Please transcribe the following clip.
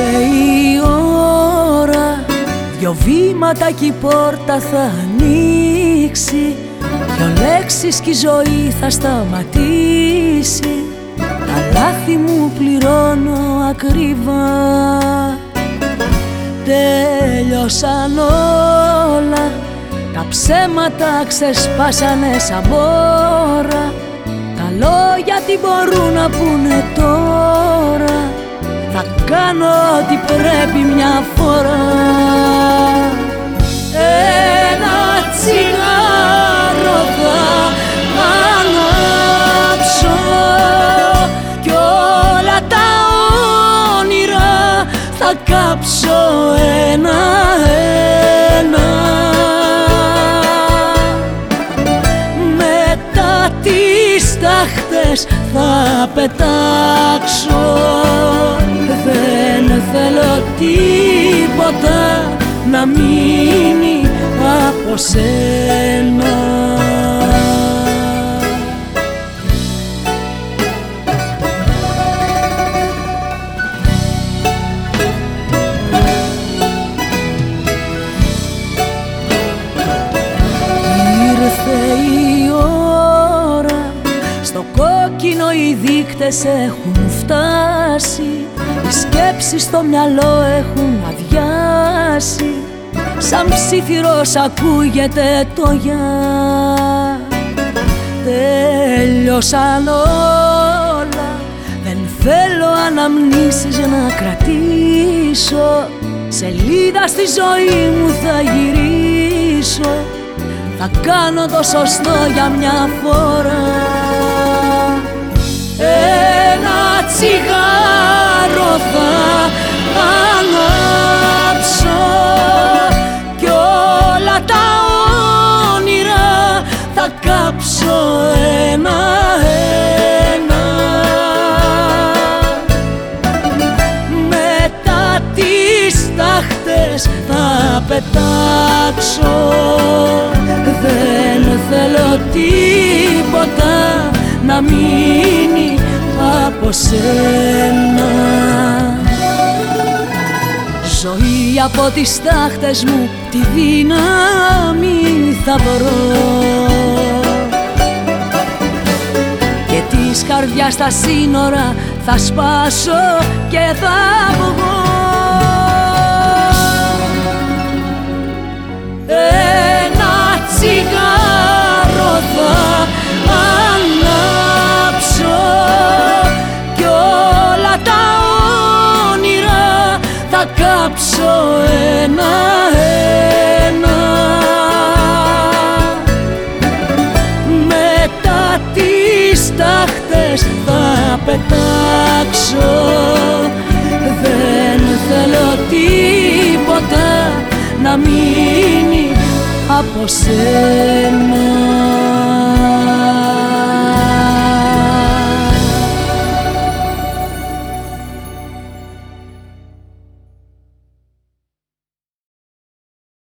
Ήρθε η ώρα. Δυο βήματα κι η πόρτα θα ανοίξει. Δυο λέξεις κι η ζωή θα σταματήσει. Τα λάθη μου πληρώνω ακριβά. Τέλειωσαν όλα. Τα ψέματα ξεσπάσανε σαν μπόρα Τα λόγια τι μπορούν να πούνε τώρα; θα κάνω ό,τι πρέπει μια φορά. Ένα τσιγάρο θα ανάψω Κι όλα τα όνειρα θα κάψω ένα-ένα. Μετά τις τάχτες θα πετάξω δεν θέλω τίποτα να μείνει από σένα. Ήρθε η ώρα στο κόκκινο οι δείκτες έχουν φτάσει οι σκέψεις στο μυαλό έχουν αδειάσει. Σαν ψήθυρος ακούγεται το γεια. Τέλειωσαν όλα. Δεν θέλω αναμνήσεις να κρατήσω. Σελίδα στη ζωή μου θα γυρίσω. Θα κάνω το σωστό για μια φορά. Ένα τσιγάρο θα ανάψω κι όλα τα όνειρα θα κάψω ένα-ένα. Μετά τις τάχτες θα πετάξω. Δεν θέλω τίποτα να μείνει από σένα Ζωή από τις τάχτες μου τη δύναμη θα βρω. Και της καρδιάς τα σύνορα θα σπάσω και θα βγω κάψω ένα-ένα. Μετά τις τάχτες θα πετάξω. Δεν θέλω τίποτα να μείνει από σένα